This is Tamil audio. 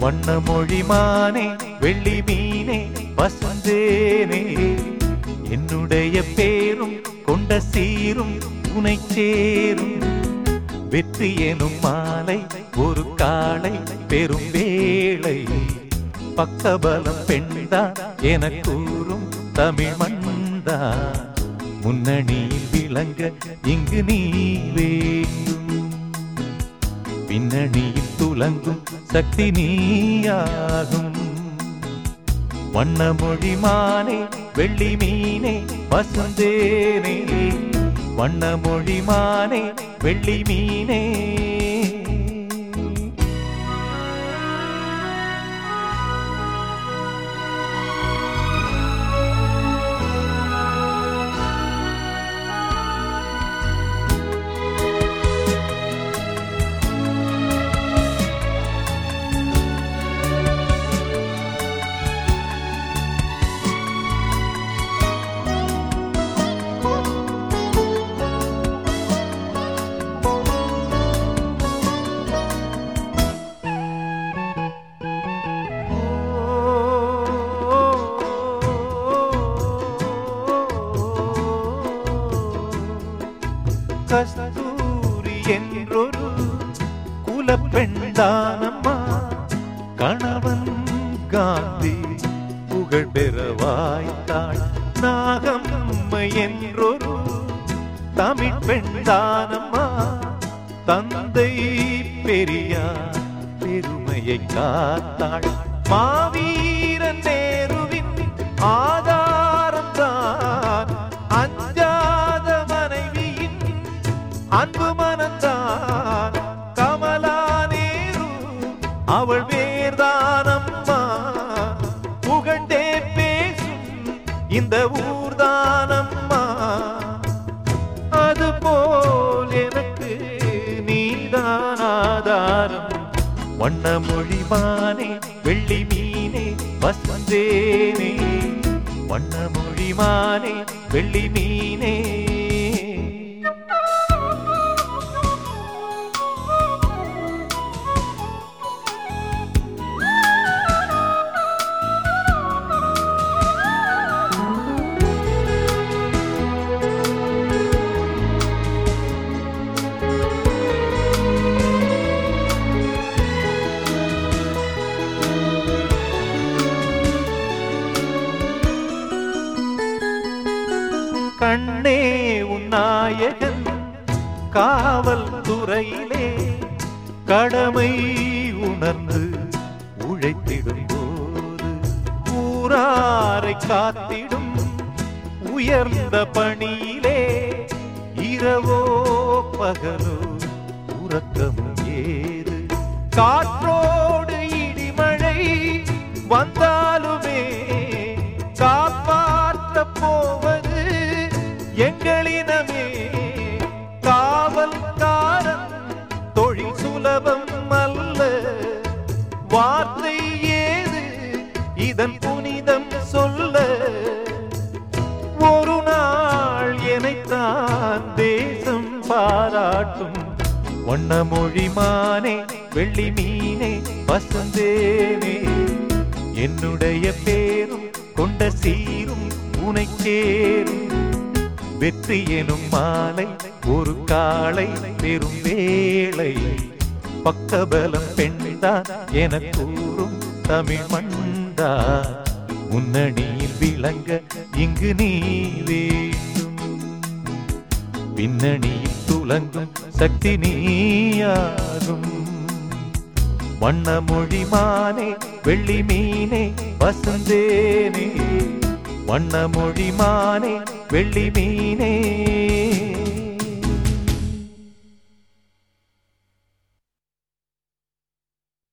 வண்ண மொழிமானே வெள்ளி மீனே வசந்தேனே. என்னுடைய பேரும் கொண்ட சீரும் உனை சேரும். வெற்றி எனும் மாலை ஒரு காலை பெரும் வேளை. பக்கபலம் பெண்தான் என கூறும் தமிழ் மண்தா. முன்னணியில் விளங்க இங்கு நீ வேண்டும். பின்னணியில் துலங்கும் சக்தி நீயாகும். வண்ண மொழிமானே வெள்ளி மீனே வசந்தேனே. வண்ண மொழிமானே வெள்ளி மீனே. கஸ்தூரி என்றொரு குலப்பெண்தானம்மா. கணவன் காந்தி புகழ் பெற வாய்த்தாள் நாகம்மை என்றொரு தமிழ் பெண்தானம்மா. தந்தை பெரியார் பெருமையை காத்தாள். மாவீரன் நேருவின் ஆதா இந்த ஊர்தானம்மா? அதுபோல் எனக்கு நீதான் ஆதாரம். வண்ண மொழிமானே வெள்ளி மீனே பஸ் வந்தேனே வண்ண மொழிமானே வெள்ளி மீனே. கண்ணே உன்னாயகன் காவல் துறையிலே கடமை உணர்ந்து உழைத்திடும் போது ஊராரை காத்திடும் உயர்ந்த பணியிலே இரவோ பகலோ உறக்கமும் ஏது. காற்றோடு இடிமழை வந்த சுலபம் அல்ல. வார்த்தை ஏது? இதன் புனிதம் சொல்ல. ஒரு நாள் எனைத்தான் தேசம் பாராட்டும். வண்ண மொழிமானே வெள்ளி மீனே வசந்தேனே என்னுடைய பேரும் கொண்ட சீரும் உனைக்கேரும் வெற்றி எனும் மாலை ஒரு காலை பெரும் வேளை. பக்கபலம் பெண்தான் என கூறும் தமிழ் மண்டா. முன்னணியில் விளங்க இங்கு நீ வேண்டும். பின்னணியில் துலங்கும் சக்தி நீயாகும். வண்ண மொழி மானே வெள்ளி மீனே வசந்தேனே. வண்ண மொழி மானே வெள்ளி மீனே.